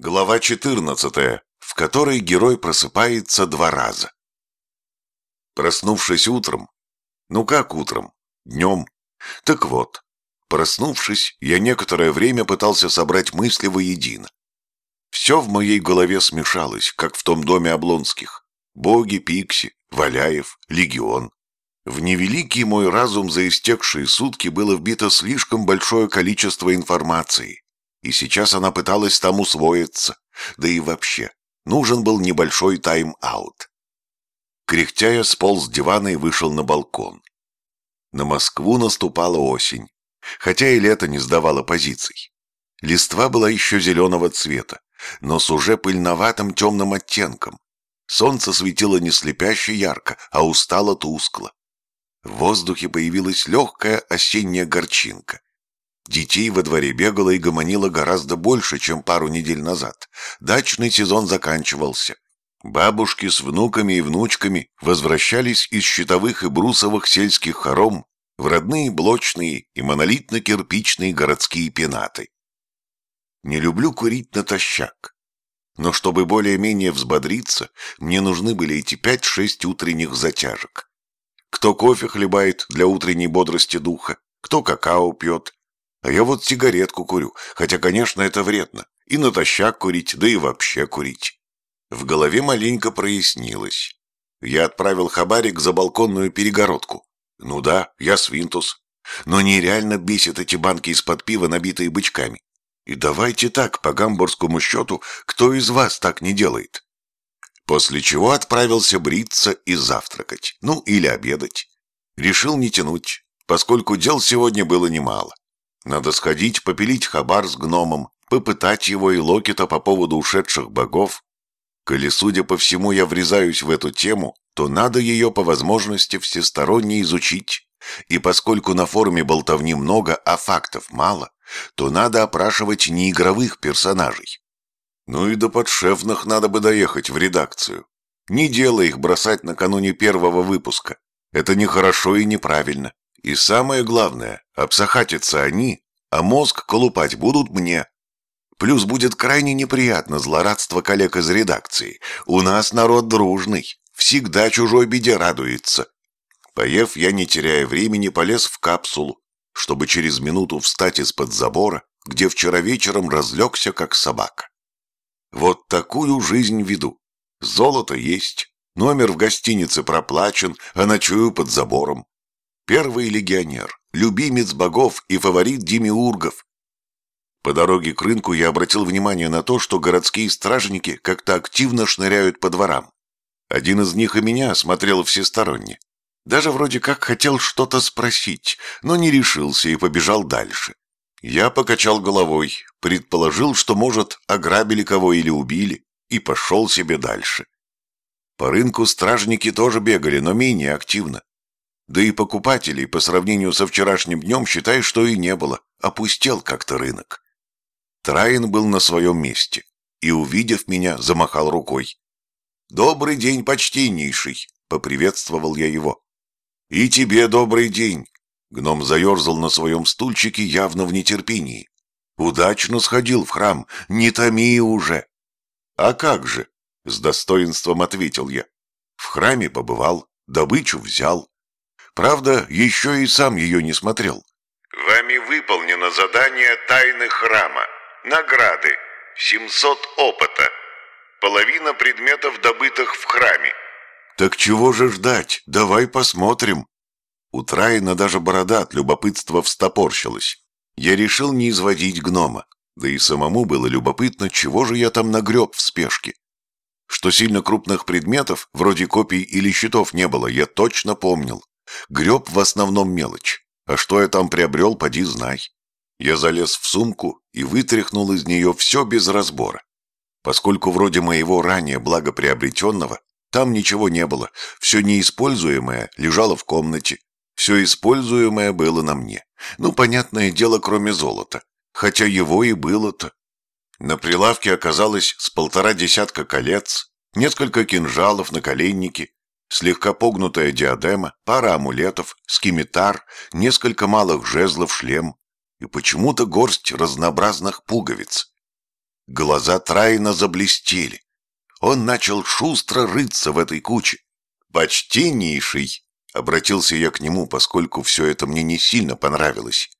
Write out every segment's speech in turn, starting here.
Глава 14, в которой герой просыпается два раза. Проснувшись утром, ну как утром, днем, так вот, проснувшись, я некоторое время пытался собрать мысли воедино. Все в моей голове смешалось, как в том доме Облонских. Боги, Пикси, Валяев, Легион. В невеликий мой разум за истекшие сутки было вбито слишком большое количество информации, и сейчас она пыталась там усвоиться. Да и вообще, нужен был небольшой тайм-аут. Кряхтя я сполз с дивана и вышел на балкон. На Москву наступала осень, хотя и лето не сдавало позиций. Листва была еще зеленого цвета, но с уже пыльноватым темным оттенком. Солнце светило не слепяще ярко, а устало тускло. В воздухе появилась легкая осенняя горчинка. Детей во дворе бегало и гомонило гораздо больше, чем пару недель назад. Дачный сезон заканчивался. Бабушки с внуками и внучками возвращались из щитовых и брусовых сельских хором в родные блочные и монолитно-кирпичные городские пенаты. Не люблю курить натощак. Но чтобы более-менее взбодриться, мне нужны были эти пять-шесть утренних затяжек. Кто кофе хлебает для утренней бодрости духа, кто какао пьет, а я вот сигаретку курю, хотя, конечно, это вредно. И натощак курить, да и вообще курить. В голове маленько прояснилось. Я отправил хабарик за балконную перегородку. Ну да, я свинтус. Но нереально бесит эти банки из-под пива, набитые бычками. И давайте так, по гамбургскому счету, кто из вас так не делает? После чего отправился бриться и завтракать. Ну, или обедать. Решил не тянуть, поскольку дел сегодня было немало. Надо сходить, попилить хабар с гномом, попытать его и Локита по поводу ушедших богов. Коли, судя по всему, я врезаюсь в эту тему, то надо ее по возможности всесторонне изучить. И поскольку на форуме болтовни много, а фактов мало, то надо опрашивать неигровых персонажей. Ну и до подшефных надо бы доехать в редакцию. Не дело их бросать накануне первого выпуска. Это нехорошо и неправильно. И самое главное, обсахатятся они, а мозг колупать будут мне. Плюс будет крайне неприятно злорадство коллег из редакции. У нас народ дружный, всегда чужой беде радуется. Поев, я, не теряя времени, полез в капсулу, чтобы через минуту встать из-под забора, где вчера вечером разлегся, как собака. Вот такую жизнь веду. Золото есть, номер в гостинице проплачен, а ночую под забором. Первый легионер, любимец богов и фаворит демиургов. По дороге к рынку я обратил внимание на то, что городские стражники как-то активно шныряют по дворам. Один из них и меня смотрел всесторонне. Даже вроде как хотел что-то спросить, но не решился и побежал дальше. Я покачал головой, предположил, что, может, ограбили кого или убили, и пошел себе дальше. По рынку стражники тоже бегали, но менее активно. Да и покупателей по сравнению со вчерашним днем, считай, что и не было. Опустел как-то рынок. Траин был на своем месте и, увидев меня, замахал рукой. «Добрый день, почтеннейший!» — поприветствовал я его. «И тебе добрый день!» Гном заерзал на своем стульчике явно в нетерпении. «Удачно сходил в храм, не томи уже!» «А как же?» — с достоинством ответил я. «В храме побывал, добычу взял, Правда, еще и сам ее не смотрел. Вами выполнено задание тайны храма. Награды. 700 опыта. Половина предметов, добытых в храме. Так чего же ждать? Давай посмотрим. У Траина даже борода от любопытства встопорщилась. Я решил не изводить гнома. Да и самому было любопытно, чего же я там нагреб в спешке. Что сильно крупных предметов, вроде копий или щитов, не было, я точно помнил. Греб в основном мелочь. А что я там приобрел, поди знай. Я залез в сумку и вытряхнул из нее все без разбора. Поскольку вроде моего ранее благоприобретенного, там ничего не было, все неиспользуемое лежало в комнате, все используемое было на мне. Ну, понятное дело, кроме золота. Хотя его и было-то. На прилавке оказалось с полтора десятка колец, несколько кинжалов, на наколенники, слегка погнутая диадема, пара амулетов, скимитар, несколько малых жезлов, шлем и почему-то горсть разнообразных пуговиц. Глаза Траина заблестели. Он начал шустро рыться в этой куче. «Почтеннейший!» — обратился я к нему, поскольку все это мне не сильно понравилось.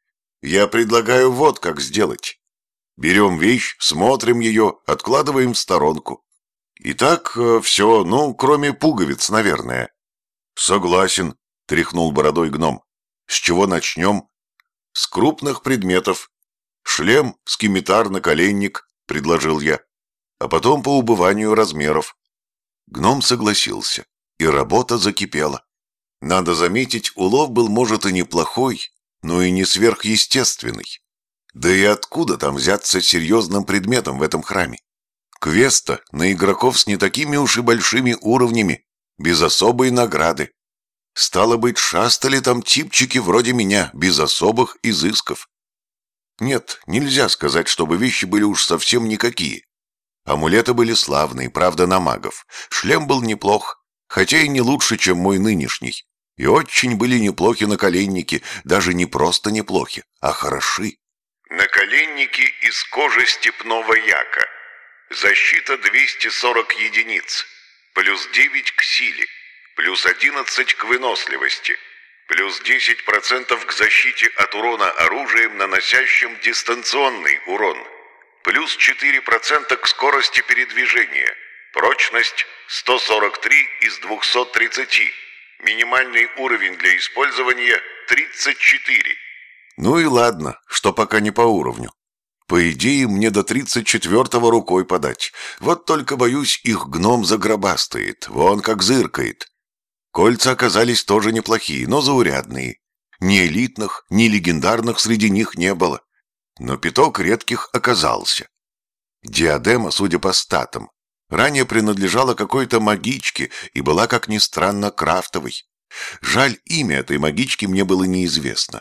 «Я предлагаю вот как сделать. Берем вещь, смотрим ее, откладываем в сторонку. Итак, э, все, ну, кроме пуговиц, наверное». «Согласен», — тряхнул бородой гном. «С чего начнем?» «С крупных предметов. Шлем, скимитар, наколенник», — предложил я. «А потом по убыванию размеров». Гном согласился, и работа закипела. Надо заметить, улов был, может, и неплохой, но и не сверхъестественный. Да и откуда там взяться серьезным предметом в этом храме? Квеста на игроков с не такими уж и большими уровнями, без особой награды. Стало быть, шастали там типчики вроде меня, без особых изысков. Нет, нельзя сказать, чтобы вещи были уж совсем никакие. Амулеты были славные, правда, на магов. Шлем был неплох, хотя и не лучше, чем мой нынешний. И очень были неплохи наколенники, даже не просто неплохи, а хороши. Наколенники из кожи степного яка. Защита 240 единиц. Плюс 9 к силе. Плюс 11 к выносливости. Плюс 10% к защите от урона оружием, наносящим дистанционный урон. Плюс 4% к скорости передвижения. Прочность 143 из 230. Минимальный уровень для использования 34. Ну и ладно, что пока не по уровню. По идее, мне до тридцать четвертого рукой подать. Вот только, боюсь, их гном загробастает, вон как зыркает. Кольца оказались тоже неплохие, но заурядные. Ни элитных, ни легендарных среди них не было. Но пяток редких оказался. Диадема, судя по статам, ранее принадлежала какой-то магичке и была, как ни странно, крафтовой. Жаль, имя этой магички мне было неизвестно.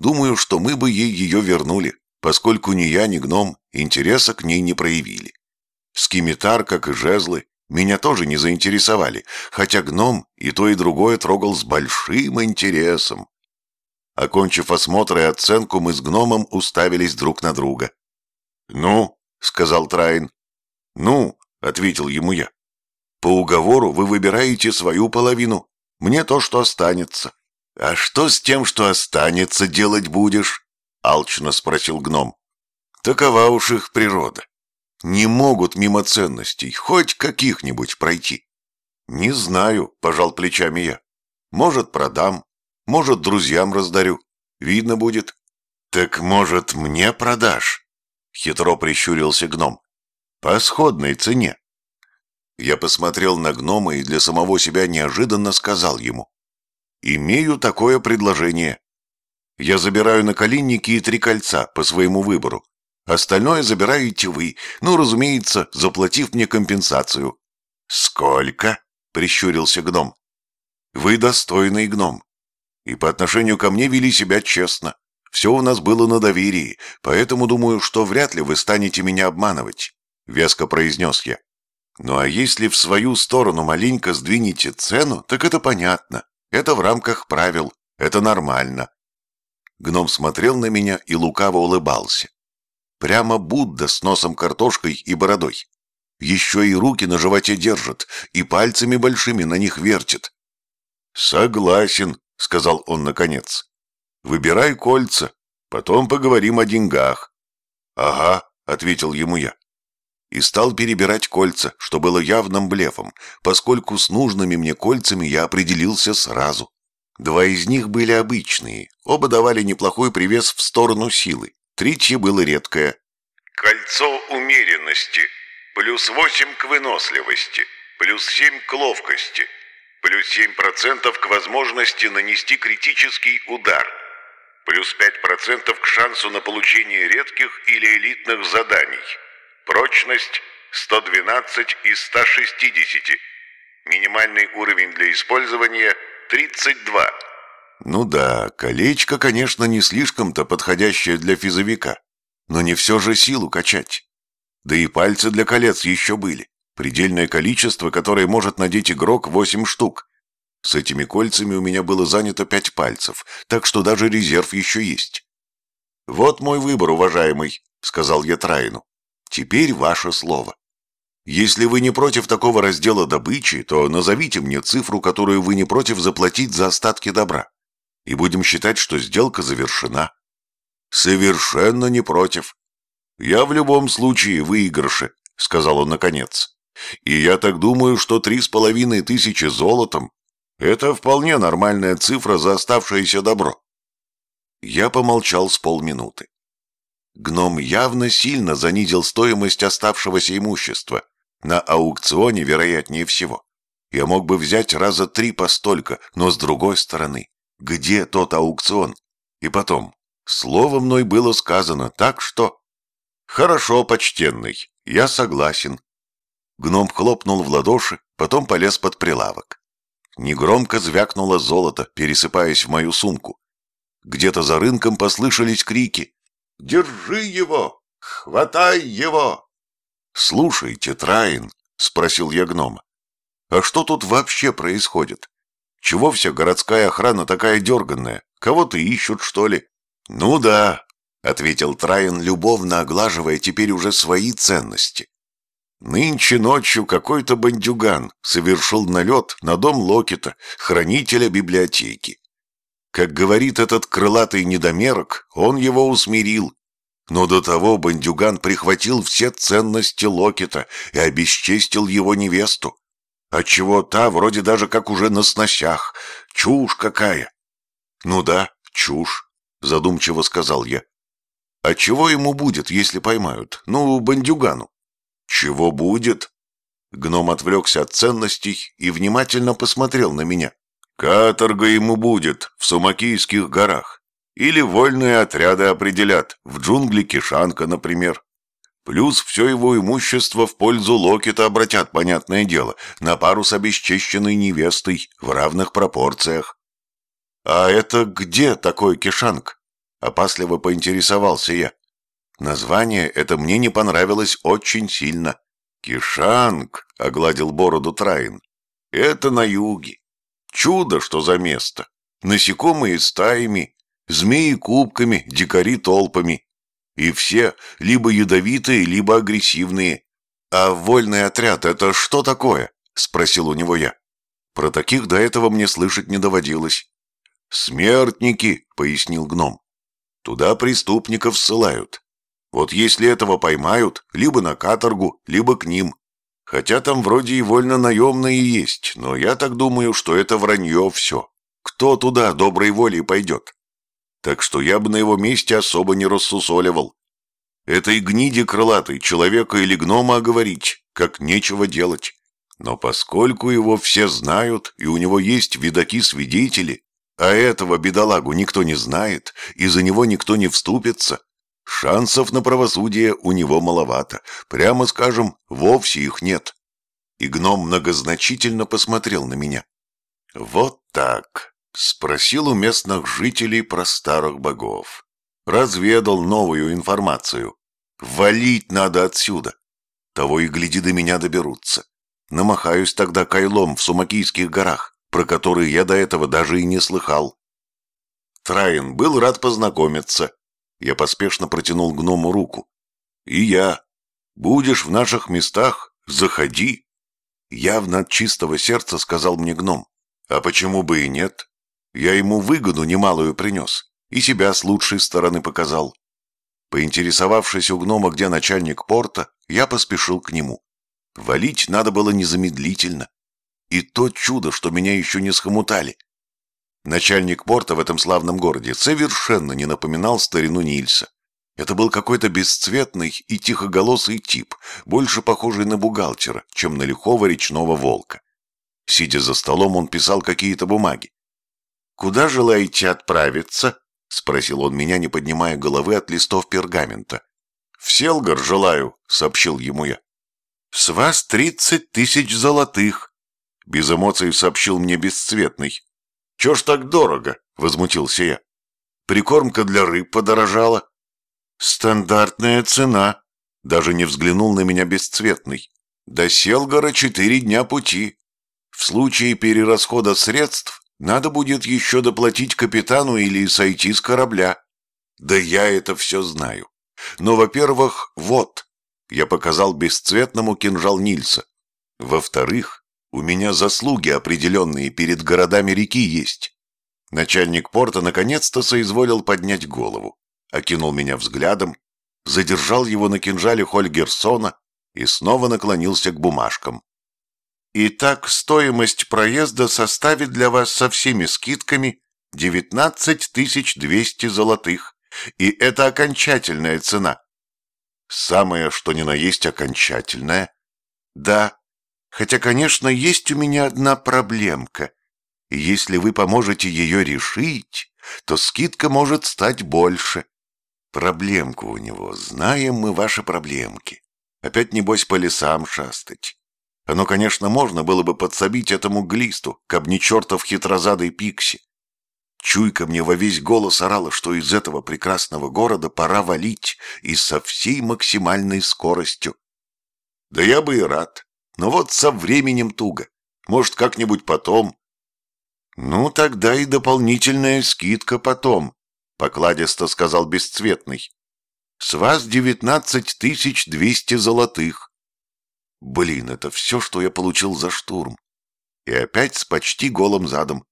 Думаю, что мы бы ей ее вернули, поскольку ни я, ни гном интереса к ней не проявили. Скимитар, как и жезлы, меня тоже не заинтересовали, хотя гном и то, и другое трогал с большим интересом. Окончив осмотр и оценку, мы с гномом уставились друг на друга. «Ну», — сказал Трайн. «Ну», — ответил ему я. «По уговору вы выбираете свою половину, мне то, что останется». «А что с тем, что останется, делать будешь?» — алчно спросил гном. «Такова уж их природа. Не могут мимо ценностей, хоть каких-нибудь пройти». «Не знаю», — пожал плечами я. «Может, продам, может, друзьям раздарю. Видно будет». «Так, может, мне продашь?» — хитро прищурился гном. «По сходной цене». Я посмотрел на гнома и для самого себя неожиданно сказал ему. «Имею такое предложение. Я забираю наколенники и три кольца по своему выбору. Остальное забираете вы, ну, разумеется, заплатив мне компенсацию». «Сколько?» — прищурился гном. «Вы достойный гном. И по отношению ко мне вели себя честно. Все у нас было на доверии, поэтому думаю, что вряд ли вы станете меня обманывать», — веско произнес я. «Ну а если в свою сторону маленько сдвинете цену, так это понятно. Это в рамках правил. Это нормально. Гном смотрел на меня и лукаво улыбался. Прямо Будда с носом картошкой и бородой. Еще и руки на животе держит, и пальцами большими на них вертит. «Согласен», — сказал он наконец. «Выбирай кольца, потом поговорим о деньгах». «Ага», — ответил ему я и стал перебирать кольца, что было явным блефом, поскольку с нужными мне кольцами я определился сразу. Два из них были обычные, оба давали неплохой привес в сторону силы, третье было редкое. Кольцо умеренности, плюс восемь к выносливости, плюс семь к ловкости, плюс семь процентов к возможности нанести критический удар, плюс пять процентов к шансу на получение редких или элитных заданий. Прочность 112 из 160. Минимальный уровень для использования 32. Ну да, колечко, конечно, не слишком-то подходящее для физовика, но не все же силу качать. Да и пальцы для колец еще были. Предельное количество, которое может надеть игрок, 8 штук. С этими кольцами у меня было занято 5 пальцев, так что даже резерв еще есть. «Вот мой выбор, уважаемый», — сказал я Траину. Теперь ваше слово. Если вы не против такого раздела добычи, то назовите мне цифру, которую вы не против заплатить за остатки добра. И будем считать, что сделка завершена. Совершенно не против. Я в любом случае выигрыше, сказал он наконец. И я так думаю, что три с половиной тысячи золотом – это вполне нормальная цифра за оставшееся добро. Я помолчал с полминуты. Гном явно сильно занизил стоимость оставшегося имущества. На аукционе, вероятнее всего. Я мог бы взять раза три по столько, но с другой стороны, где тот аукцион? И потом, слово мной было сказано, так что... Хорошо, почтенный, я согласен. Гном хлопнул в ладоши, потом полез под прилавок. Негромко звякнуло золото, пересыпаясь в мою сумку. Где-то за рынком послышались крики. «Держи его! Хватай его!» «Слушайте, Траин», — спросил я гнома, — «а что тут вообще происходит? Чего вся городская охрана такая дерганная? Кого-то ищут, что ли?» «Ну да», — ответил Траин, любовно оглаживая теперь уже свои ценности. Нынче ночью какой-то бандюган совершил налет на дом Локета, хранителя библиотеки. Как говорит этот крылатый недомерок, он его усмирил. Но до того бандюган прихватил все ценности Локета и обесчестил его невесту. Отчего та вроде даже как уже на сносях. Чушь какая! Ну да, чушь, задумчиво сказал я. А чего ему будет, если поймают? Ну, бандюгану. «Чего будет?» Гном отвлекся от ценностей и внимательно посмотрел на меня. «Каторга ему будет в Сумакийских горах. Или вольные отряды определят, в джунгли Кишанка, например. Плюс все его имущество в пользу Локета обратят, понятное дело, на пару с обесчищенной невестой в равных пропорциях». «А это где такой Кишанг?» — опасливо поинтересовался я. Название это мне не понравилось очень сильно. «Кишанг», — огладил бороду Траин, — «это на юге. Чудо, что за место. Насекомые стаями, змеи кубками, дикари толпами. И все либо ядовитые, либо агрессивные. А вольный отряд — это что такое?» — спросил у него я. Про таких до этого мне слышать не доводилось. «Смертники», — пояснил гном. «Туда преступников ссылают. Вот если этого поймают, либо на каторгу, либо к ним. Хотя там вроде и вольно наемные есть, но я так думаю, что это вранье все. Кто туда доброй волей пойдет? Так что я бы на его месте особо не рассусоливал. Этой гниде крылатой человека или гнома оговорить, как нечего делать. Но поскольку его все знают, и у него есть видаки-свидетели, а этого бедолагу никто не знает, и за него никто не вступится, Шансов на правосудие у него маловато, прямо скажем, вовсе их нет. И гном многозначительно посмотрел на меня. «Вот так», — спросил у местных жителей про старых богов. Разведал новую информацию. «Валить надо отсюда. Того и гляди, до меня доберутся. Намахаюсь тогда кайлом в Сумакийских горах, про которые я до этого даже и не слыхал». Траин был рад познакомиться, я поспешно протянул гному руку. «И я. Будешь в наших местах? Заходи!» Явно от чистого сердца сказал мне гном. «А почему бы и нет? Я ему выгоду немалую принес и себя с лучшей стороны показал». Поинтересовавшись у гнома, где начальник порта, я поспешил к нему. Валить надо было незамедлительно. И то чудо, что меня еще не схомутали. Начальник порта в этом славном городе совершенно не напоминал старину Нильса. Это был какой-то бесцветный и тихоголосый тип, больше похожий на бухгалтера, чем на лихого речного волка. Сидя за столом, он писал какие-то бумаги. «Куда желаете отправиться?» — спросил он меня, не поднимая головы от листов пергамента. «В Селгар желаю», — сообщил ему я. «С вас тридцать тысяч золотых», — без эмоций сообщил мне бесцветный. «Чё ж так дорого?» — возмутился я. «Прикормка для рыб подорожала». «Стандартная цена», — даже не взглянул на меня бесцветный. «До Селгора четыре дня пути. В случае перерасхода средств надо будет еще доплатить капитану или сойти с корабля». «Да я это все знаю. Но, во-первых, вот». я показал бесцветному кинжал Нильса. Во-вторых, у меня заслуги определенные перед городами реки есть. Начальник порта наконец-то соизволил поднять голову, окинул меня взглядом, задержал его на кинжале Хольгерсона и снова наклонился к бумажкам. Итак, стоимость проезда составит для вас со всеми скидками 19 200 золотых, и это окончательная цена. Самое, что ни на есть окончательное. Да, хотя, конечно, есть у меня одна проблемка. Если вы поможете ее решить, то скидка может стать больше. Проблемка у него, знаем мы ваши проблемки. Опять, небось, по лесам шастать. Оно, конечно, можно было бы подсобить этому глисту, каб не чертов хитрозадый пикси. Чуйка мне во весь голос орала, что из этого прекрасного города пора валить и со всей максимальной скоростью. Да я бы и рад, но вот со временем туго. Может, как-нибудь потом. Ну, тогда и дополнительная скидка потом, — покладисто сказал Бесцветный. С вас девятнадцать тысяч двести золотых. Блин, это все, что я получил за штурм. И опять с почти голым задом.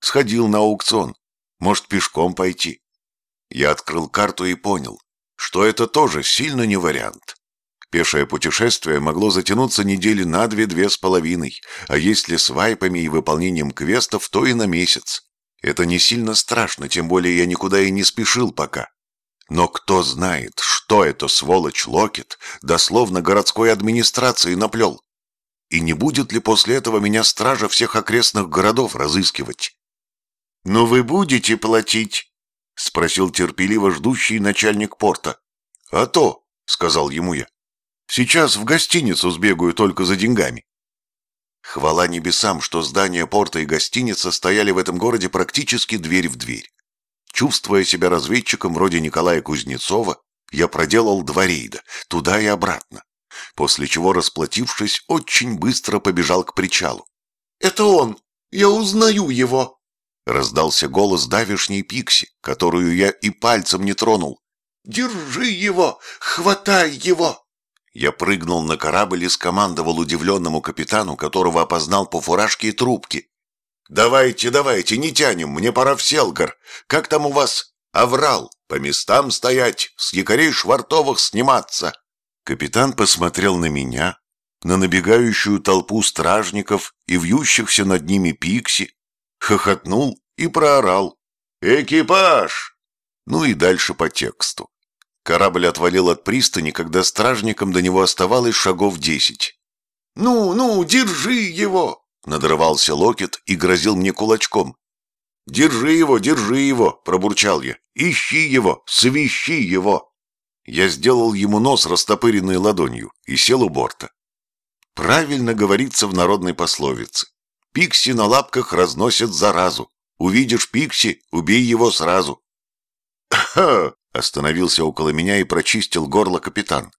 Сходил на аукцион. Может, пешком пойти? Я открыл карту и понял, что это тоже сильно не вариант. Пешее путешествие могло затянуться недели на две-две с половиной, а если с вайпами и выполнением квестов, то и на месяц. Это не сильно страшно, тем более я никуда и не спешил пока. Но кто знает, что это сволочь Локет дословно городской администрации наплел? И не будет ли после этого меня стража всех окрестных городов разыскивать? «Но вы будете платить?» — спросил терпеливо ждущий начальник порта. «А то», — сказал ему я, — «сейчас в гостиницу сбегаю только за деньгами». Хвала небесам, что здания порта и гостиница стояли в этом городе практически дверь в дверь. Чувствуя себя разведчиком вроде Николая Кузнецова, я проделал два рейда, туда и обратно, после чего, расплатившись, очень быстро побежал к причалу. «Это он! Я узнаю его!» Раздался голос давишней Пикси, которую я и пальцем не тронул. «Держи его! Хватай его!» Я прыгнул на корабль и скомандовал удивленному капитану, которого опознал по фуражке и трубке. «Давайте, давайте, не тянем, мне пора в Селгар. Как там у вас? Аврал, по местам стоять, с якорей швартовых сниматься». Капитан посмотрел на меня, на набегающую толпу стражников и вьющихся над ними пикси, хохотнул и проорал. «Экипаж!» Ну и дальше по тексту. Корабль отвалил от пристани, когда стражникам до него оставалось шагов десять. «Ну, ну, держи его!» Надрывался Локет и грозил мне кулачком. «Держи его, держи его!» – пробурчал я. «Ищи его, свищи его!» Я сделал ему нос, растопыренной ладонью, и сел у борта. Правильно говорится в народной пословице. Пикси на лапках разносят заразу. Увидишь Пикси, убей его сразу. «Ха!» — остановился около меня и прочистил горло капитан.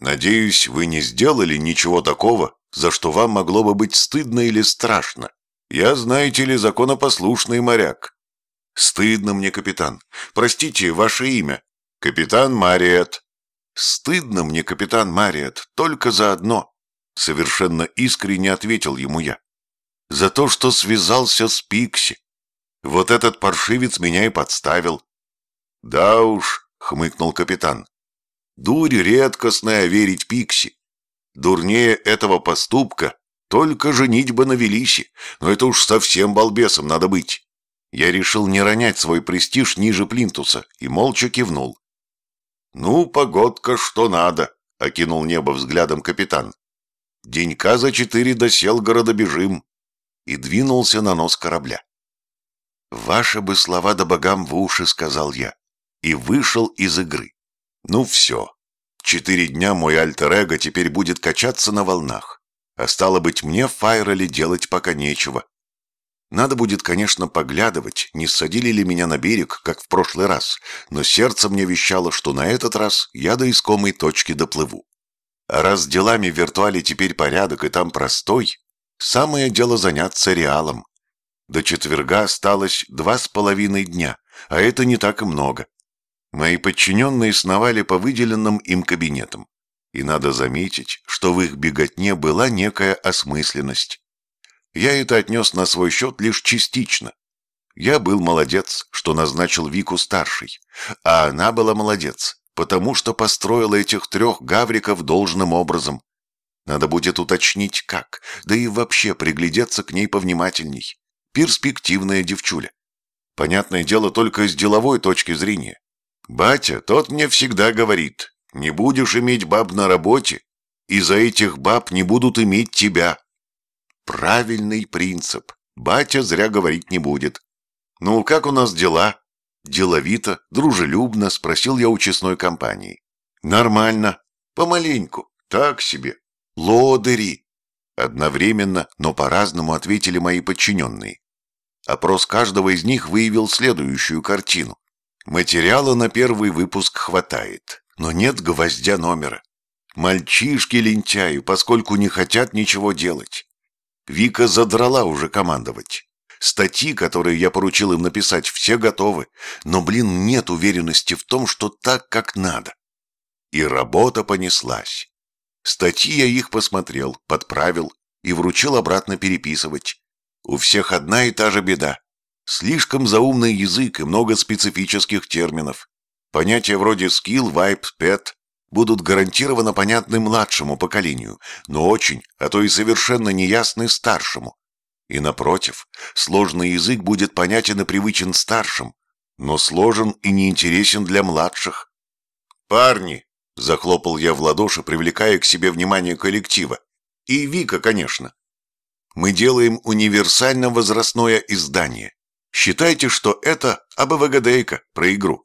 «Надеюсь, вы не сделали ничего такого, за что вам могло бы быть стыдно или страшно. Я, знаете ли, законопослушный моряк». «Стыдно мне, капитан. Простите, ваше имя?» «Капитан Мариет». «Стыдно мне, капитан Мариет, только за одно». Совершенно искренне ответил ему я за то, что связался с Пикси. Вот этот паршивец меня и подставил. Да уж, хмыкнул капитан. Дурь редкостная верить Пикси. Дурнее этого поступка только женитьба на Велисе, но это уж совсем балбесом надо быть. Я решил не ронять свой престиж ниже плинтуса и молча кивнул. «Ну, погодка, что надо», — окинул небо взглядом капитан. «Денька за четыре досел городобежим и двинулся на нос корабля. «Ваши бы слова да богам в уши», — сказал я, и вышел из игры. «Ну все, четыре дня мой альтер-эго теперь будет качаться на волнах, а стало быть, мне в Файроле делать пока нечего. Надо будет, конечно, поглядывать, не ссадили ли меня на берег, как в прошлый раз, но сердце мне вещало, что на этот раз я до искомой точки доплыву. А раз делами в виртуале теперь порядок и там простой, Самое дело заняться реалом. До четверга осталось два с половиной дня, а это не так и много. Мои подчиненные сновали по выделенным им кабинетам. И надо заметить, что в их беготне была некая осмысленность. Я это отнес на свой счет лишь частично. Я был молодец, что назначил Вику старшей, а она была молодец, потому что построила этих трех гавриков должным образом. Надо будет уточнить, как, да и вообще приглядеться к ней повнимательней. Перспективная девчуля. Понятное дело только с деловой точки зрения. Батя, тот мне всегда говорит, не будешь иметь баб на работе, и за этих баб не будут иметь тебя. Правильный принцип. Батя зря говорить не будет. Ну, как у нас дела? Деловито, дружелюбно спросил я у честной компании. Нормально. Помаленьку. Так себе. Лодыри. Одновременно, но по-разному ответили мои подчиненные. Опрос каждого из них выявил следующую картину. Материала на первый выпуск хватает, но нет гвоздя номера. Мальчишки лентяю, поскольку не хотят ничего делать. Вика задрала уже командовать. Статьи, которые я поручил им написать, все готовы, но, блин, нет уверенности в том, что так, как надо. И работа понеслась. Статьи я их посмотрел, подправил и вручил обратно переписывать. У всех одна и та же беда. Слишком заумный язык и много специфических терминов. Понятия вроде skill, vibe, pet будут гарантированно понятны младшему поколению, но очень, а то и совершенно неясны старшему. И напротив, сложный язык будет понятен и привычен старшим, но сложен и неинтересен для младших. «Парни!» – захлопал я в ладоши, привлекая к себе внимание коллектива. И Вика, конечно. Мы делаем универсально возрастное издание. Считайте, что это АБВГДейка про игру.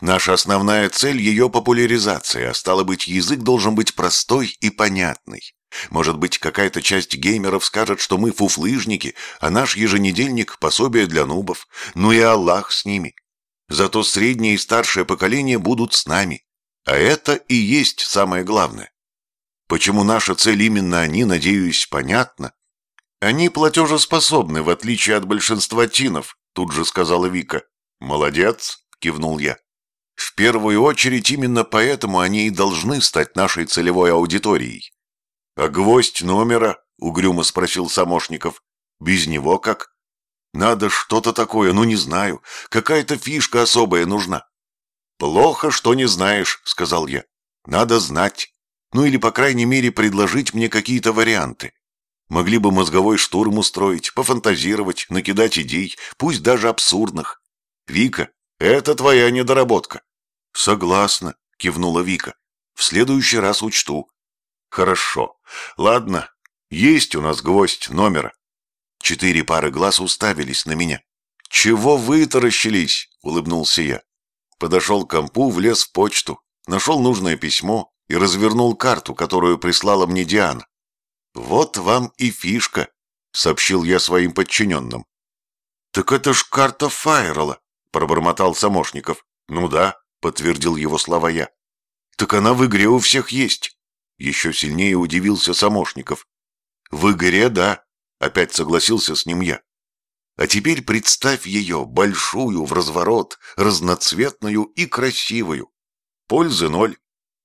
Наша основная цель – ее популяризация, а стало быть, язык должен быть простой и понятный. Может быть, какая-то часть геймеров скажет, что мы фуфлыжники, а наш еженедельник – пособие для нубов. Ну и Аллах с ними. Зато среднее и старшее поколение будут с нами. А это и есть самое главное. Почему наша цель именно они, надеюсь, понятна? Они платежеспособны, в отличие от большинства тинов, тут же сказала Вика. Молодец, кивнул я. В первую очередь именно поэтому они и должны стать нашей целевой аудиторией. «А гвоздь номера?» — угрюмо спросил Самошников. «Без него как?» «Надо что-то такое, ну не знаю. Какая-то фишка особая нужна». «Плохо, что не знаешь», — сказал я. «Надо знать. Ну или, по крайней мере, предложить мне какие-то варианты. Могли бы мозговой штурм устроить, пофантазировать, накидать идей, пусть даже абсурдных. Вика, это твоя недоработка». «Согласна», — кивнула Вика. «В следующий раз учту». Хорошо. Ладно, есть у нас гвоздь номера. Четыре пары глаз уставились на меня. «Чего вытаращились?» — улыбнулся я. Подошел к компу, влез в почту, нашел нужное письмо и развернул карту, которую прислала мне Диана. «Вот вам и фишка», — сообщил я своим подчиненным. «Так это ж карта Файрела», — пробормотал Самошников. «Ну да», — подтвердил его слова я. «Так она в игре у всех есть». Еще сильнее удивился Самошников. «В игре, да», — опять согласился с ним я. «А теперь представь ее, большую, в разворот, разноцветную и красивую. Пользы ноль.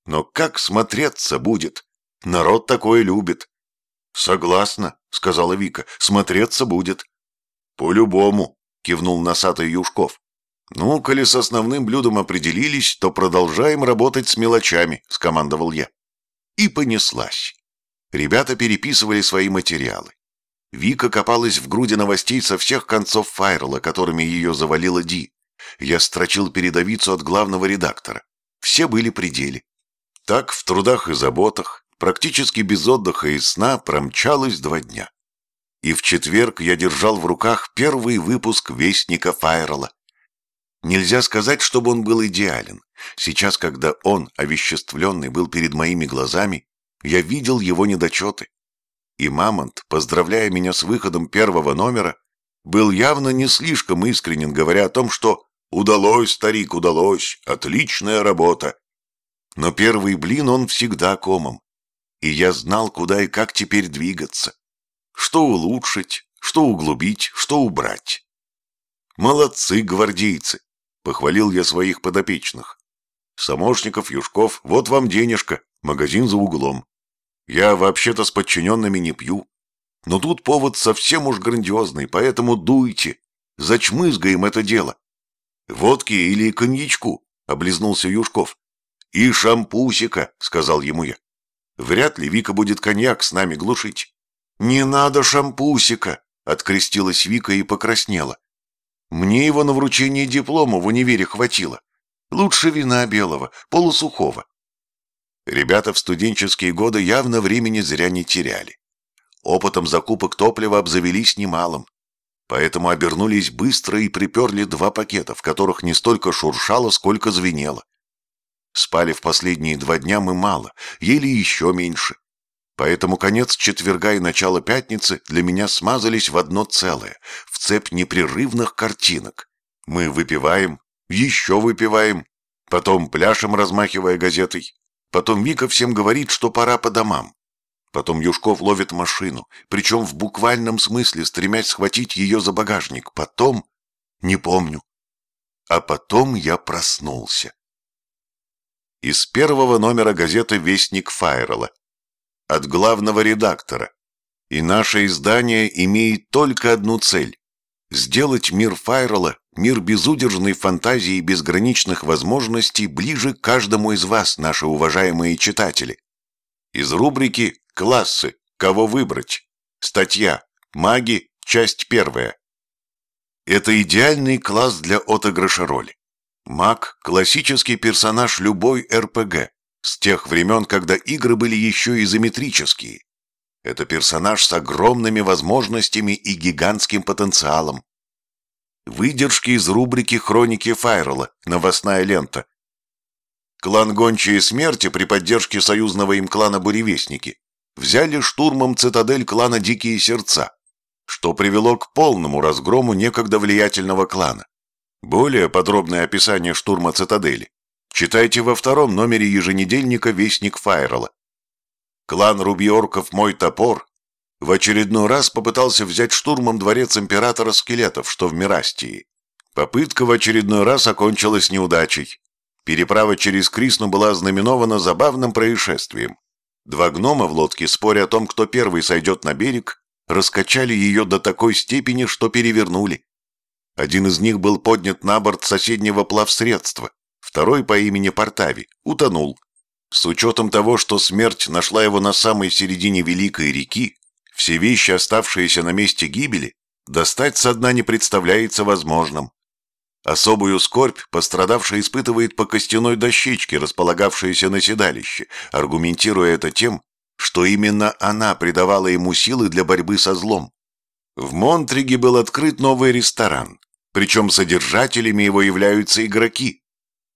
Но как смотреться будет? Народ такое любит». «Согласна», — сказала Вика, — «смотреться будет». «По-любому», — кивнул носатый Юшков. «Ну, коли с основным блюдом определились, то продолжаем работать с мелочами», — скомандовал я. И понеслась. Ребята переписывали свои материалы. Вика копалась в груди новостей со всех концов файрла, которыми ее завалила Ди. Я строчил передовицу от главного редактора. Все были при деле. Так, в трудах и заботах, практически без отдыха и сна, промчалось два дня. И в четверг я держал в руках первый выпуск «Вестника Файрела». Нельзя сказать, чтобы он был идеален. Сейчас, когда он, овеществленный, был перед моими глазами, я видел его недочеты. И Мамонт, поздравляя меня с выходом первого номера, был явно не слишком искренен, говоря о том, что «удалось, старик, удалось, отличная работа». Но первый блин он всегда комом, и я знал, куда и как теперь двигаться. Что улучшить, что углубить, что убрать. Молодцы гвардейцы, похвалил я своих подопечных. Самошников, Юшков, вот вам денежка. Магазин за углом. Я вообще-то с подчиненными не пью. Но тут повод совсем уж грандиозный, поэтому дуйте. Зачмызгаем это дело. Водки или коньячку, облизнулся Юшков. И шампусика, сказал ему я. Вряд ли Вика будет коньяк с нами глушить. Не надо шампусика, открестилась Вика и покраснела. Мне его на вручение диплома в универе хватило. Лучше вина белого, полусухого. Ребята в студенческие годы явно времени зря не теряли. Опытом закупок топлива обзавелись немалым. Поэтому обернулись быстро и приперли два пакета, в которых не столько шуршало, сколько звенело. Спали в последние два дня мы мало, ели еще меньше. Поэтому конец четверга и начало пятницы для меня смазались в одно целое, в цепь непрерывных картинок. Мы выпиваем, еще выпиваем, потом пляшем, размахивая газетой. Потом Вика всем говорит, что пора по домам. Потом Юшков ловит машину, причем в буквальном смысле, стремясь схватить ее за багажник. Потом... Не помню. А потом я проснулся. Из первого номера газеты «Вестник Файрела». От главного редактора. И наше издание имеет только одну цель – сделать мир Файрела, мир безудержной фантазии и безграничных возможностей ближе к каждому из вас, наши уважаемые читатели. Из рубрики «Классы. Кого выбрать?» Статья «Маги. Часть первая». Это идеальный класс для отыгрыша роли. Маг – классический персонаж любой РПГ, с тех времен, когда игры были еще изометрические. Это персонаж с огромными возможностями и гигантским потенциалом. Выдержки из рубрики «Хроники Файрела. Новостная лента». Клан Гончие Смерти при поддержке союзного им клана Буревестники взяли штурмом цитадель клана Дикие Сердца, что привело к полному разгрому некогда влиятельного клана. Более подробное описание штурма цитадели читайте во втором номере еженедельника «Вестник Файрела». Клан Рубьорков «Мой топор» в очередной раз попытался взять штурмом дворец императора скелетов, что в Мирастии. Попытка в очередной раз окончилась неудачей. Переправа через Крисну была знаменована забавным происшествием. Два гнома в лодке, споря о том, кто первый сойдет на берег, раскачали ее до такой степени, что перевернули. Один из них был поднят на борт соседнего плавсредства, второй по имени Портави утонул. С учетом того, что смерть нашла его на самой середине Великой реки, все вещи, оставшиеся на месте гибели, достать со дна не представляется возможным. Особую скорбь пострадавший испытывает по костяной дощечке, располагавшейся на седалище, аргументируя это тем, что именно она придавала ему силы для борьбы со злом. В Монтриге был открыт новый ресторан, причем содержателями его являются игроки.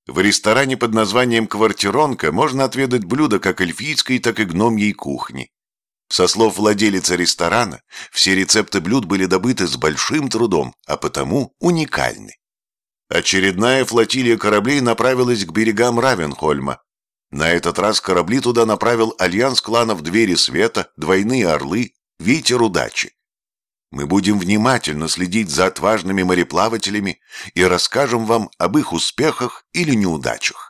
В ресторане под названием «Квартиронка» можно отведать блюда как эльфийской, так и гномьей кухни. Со слов владелицы ресторана, все рецепты блюд были добыты с большим трудом, а потому уникальны. Очередная флотилия кораблей направилась к берегам Равенхольма. На этот раз корабли туда направил альянс кланов Двери Света, Двойные Орлы, Ветер Удачи. Мы будем внимательно следить за отважными мореплавателями и расскажем вам об их успехах или неудачах.